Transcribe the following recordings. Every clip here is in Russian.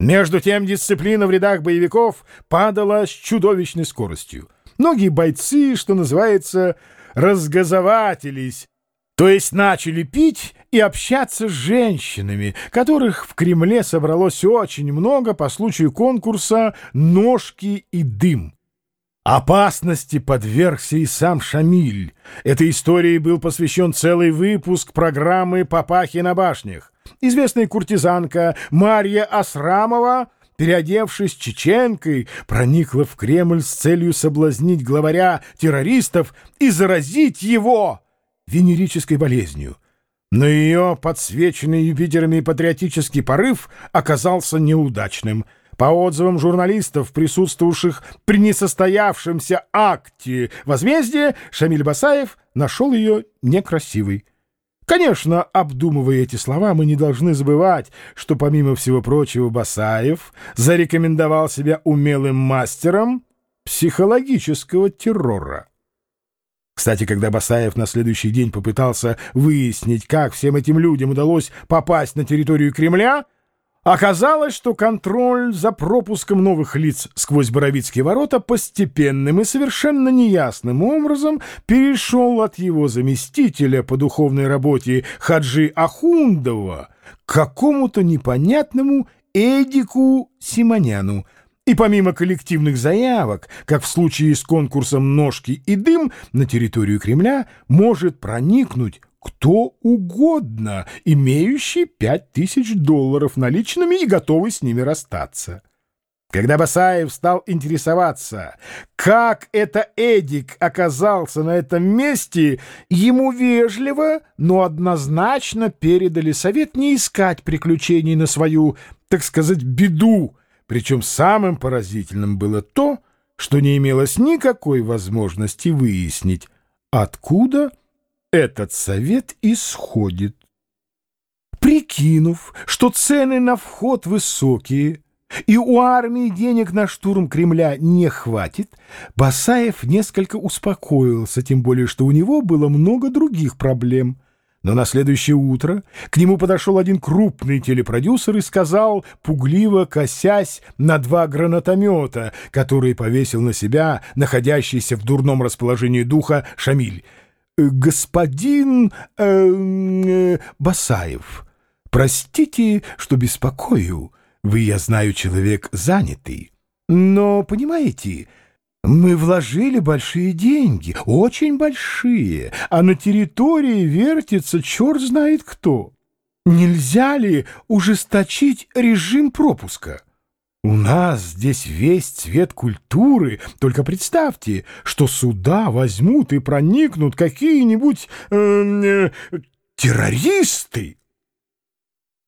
Между тем дисциплина в рядах боевиков падала с чудовищной скоростью. Многие бойцы, что называется, разгазователись, то есть начали пить и общаться с женщинами, которых в Кремле собралось очень много по случаю конкурса «Ножки и дым». Опасности подвергся и сам Шамиль. Этой истории был посвящен целый выпуск программы «Папахи на башнях». Известная куртизанка Марья Асрамова, переодевшись чеченкой, проникла в Кремль с целью соблазнить главаря террористов и заразить его венерической болезнью. Но ее подсвеченный Юпитерами патриотический порыв оказался неудачным — по отзывам журналистов, присутствовавших при несостоявшемся акте возмездия, Шамиль Басаев нашел ее некрасивой. Конечно, обдумывая эти слова, мы не должны забывать, что, помимо всего прочего, Басаев зарекомендовал себя умелым мастером психологического террора. Кстати, когда Басаев на следующий день попытался выяснить, как всем этим людям удалось попасть на территорию Кремля, Оказалось, что контроль за пропуском новых лиц сквозь Боровицкие ворота постепенным и совершенно неясным образом перешел от его заместителя по духовной работе Хаджи Ахундова к какому-то непонятному Эдику Симоняну, и помимо коллективных заявок, как в случае с конкурсом «Ножки и дым», на территорию Кремля может проникнуть кто угодно, имеющий пять тысяч долларов наличными и готовый с ними расстаться. Когда Басаев стал интересоваться, как это Эдик оказался на этом месте, ему вежливо, но однозначно передали совет не искать приключений на свою, так сказать, беду. Причем самым поразительным было то, что не имелось никакой возможности выяснить, откуда этот совет исходит. Прикинув, что цены на вход высокие, и у армии денег на штурм Кремля не хватит, Басаев несколько успокоился, тем более, что у него было много других проблем. Но на следующее утро к нему подошел один крупный телепродюсер и сказал, пугливо косясь на два гранатомета, которые повесил на себя находящийся в дурном расположении духа Шамиль — господин э, э, Басаев, простите, что беспокою. Вы, я знаю, человек занятый. Но, понимаете, мы вложили большие деньги, очень большие, а на территории вертится черт знает кто. Нельзя ли ужесточить режим пропуска?» У нас здесь весь цвет культуры. Только представьте, что сюда возьмут и проникнут какие-нибудь э, э, террористы.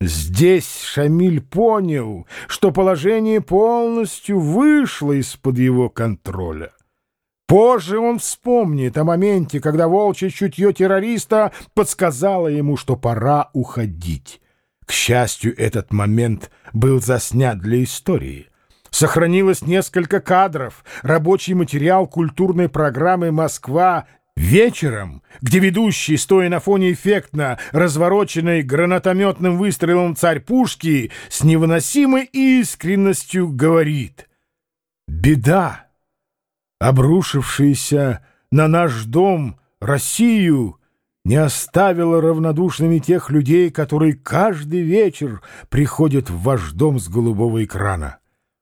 Здесь Шамиль понял, что положение полностью вышло из-под его контроля. Позже он вспомнит о моменте, когда волчье чутье террориста подсказало ему, что пора уходить. К счастью, этот момент был заснят для истории. Сохранилось несколько кадров, рабочий материал культурной программы «Москва» вечером, где ведущий, стоя на фоне эффектно развороченной гранатометным выстрелом царь пушки, с невыносимой искренностью говорит «Беда, обрушившаяся на наш дом, Россию, не оставила равнодушными тех людей, которые каждый вечер приходят в ваш дом с голубого экрана.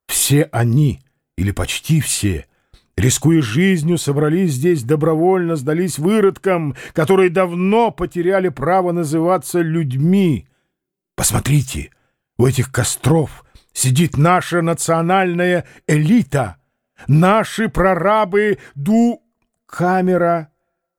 Все они, или почти все, рискуя жизнью, собрались здесь добровольно, сдались выродкам, которые давно потеряли право называться людьми. Посмотрите, у этих костров сидит наша национальная элита, наши прорабы ду... Камера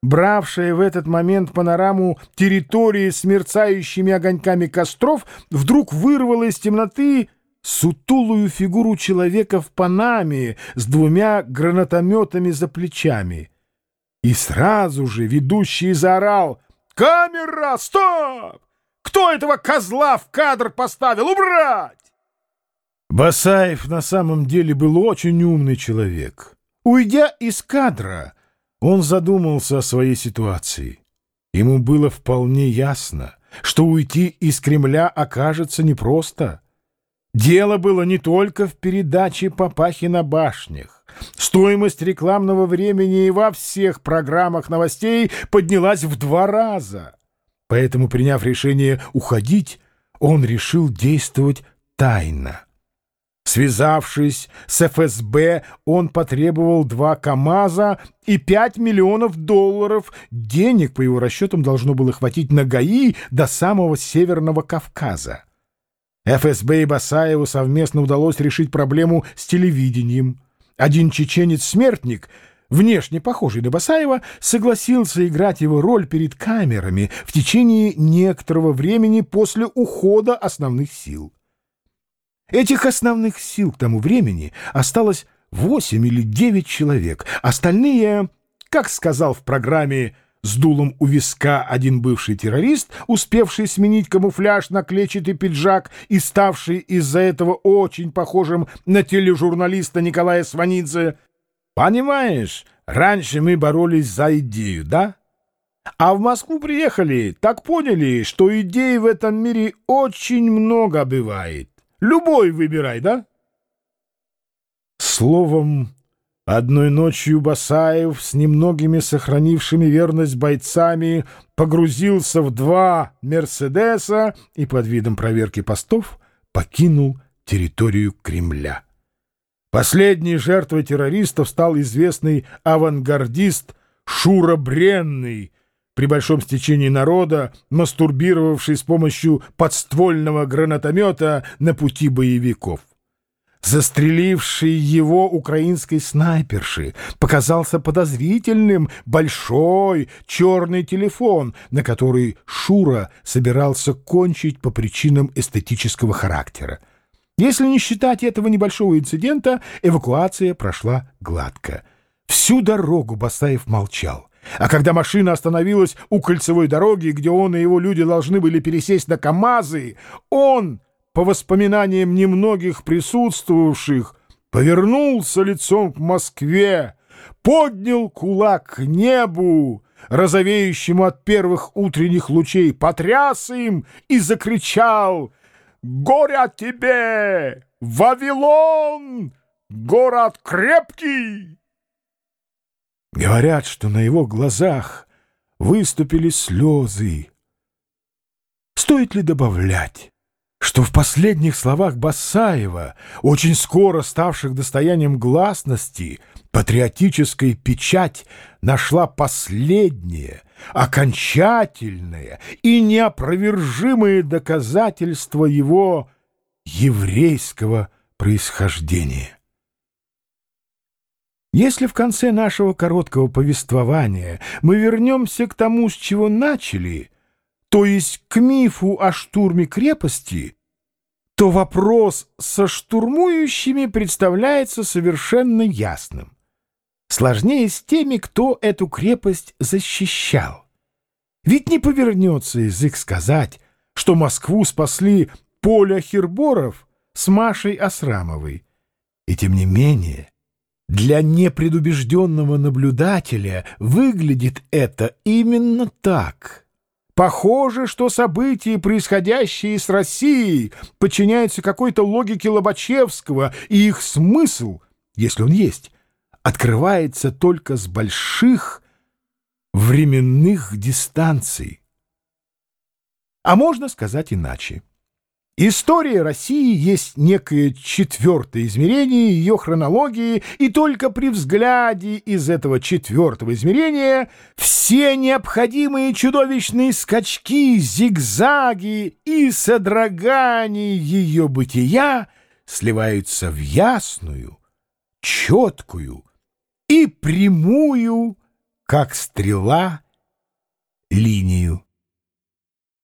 бравшая в этот момент панораму территории с мерцающими огоньками костров, вдруг вырвала из темноты сутулую фигуру человека в панаме с двумя гранатометами за плечами. И сразу же ведущий заорал «Камера! Стоп! Кто этого козла в кадр поставил? Убрать!» Басаев на самом деле был очень умный человек. Уйдя из кадра, он задумался о своей ситуации. Ему было вполне ясно, что уйти из Кремля окажется непросто. Дело было не только в передаче папахи на башнях. Стоимость рекламного времени и во всех программах новостей поднялась в два раза. Поэтому, приняв решение уходить, он решил действовать тайно. Связавшись с ФСБ, он потребовал два КАМАЗа и пять миллионов долларов. Денег, по его расчетам, должно было хватить на ГАИ до самого Северного Кавказа. ФСБ и Басаеву совместно удалось решить проблему с телевидением. Один чеченец-смертник, внешне похожий на Басаева, согласился играть его роль перед камерами в течение некоторого времени после ухода основных сил. Этих основных сил к тому времени осталось восемь или девять человек. Остальные, как сказал в программе с дулом у виска один бывший террорист, успевший сменить камуфляж на клетчатый пиджак и ставший из-за этого очень похожим на тележурналиста Николая Сванидзе. «Понимаешь, раньше мы боролись за идею, да? А в Москву приехали, так поняли, что идей в этом мире очень много бывает. Любой выбирай, да? Словом, одной ночью Басаев с немногими сохранившими верность бойцами погрузился в два «Мерседеса» и под видом проверки постов покинул территорию Кремля. Последней жертвой террористов стал известный авангардист Шура Бренный, при большом стечении народа, мастурбировавший с помощью подствольного гранатомета на пути боевиков. Застреливший его украинской снайперши показался подозрительным большой черный телефон, на который Шура собирался кончить по причинам эстетического характера. Если не считать этого небольшого инцидента, эвакуация прошла гладко. Всю дорогу Басаев молчал. А когда машина остановилась у кольцевой дороги, где он и его люди должны были пересесть на КАМАЗы, он, по воспоминаниям немногих присутствовавших, повернулся лицом к Москве, поднял кулак к небу, розовеющему от первых утренних лучей, потряс им и закричал «Горе тебе, Вавилон, город крепкий!» Говорят, что на его глазах выступили слезы. Стоит ли добавлять, что в последних словах Басаева, очень скоро ставших достоянием гласности, патриотическая печать нашла последнее, окончательное и неопровержимое доказательство его еврейского происхождения. Если в конце нашего короткого повествования мы вернемся к тому, с чего начали, то есть к мифу о штурме крепости, то вопрос со штурмующими представляется совершенно ясным. Сложнее с теми, кто эту крепость защищал. Ведь не повернется язык сказать, что Москву спасли Поля Херборов с Машей Асрамовой. И тем не менее для непредубежденного наблюдателя выглядит это именно так. Похоже, что события, происходящие с Россией, подчиняются какой-то логике Лобачевского, и их смысл, если он есть, открывается только с больших временных дистанций. А можно сказать иначе. История России есть некое четвертое измерение ее хронологии, и только при взгляде из этого четвертого измерения все необходимые чудовищные скачки, зигзаги и содрогания ее бытия сливаются в ясную, четкую и прямую, как стрела, линию.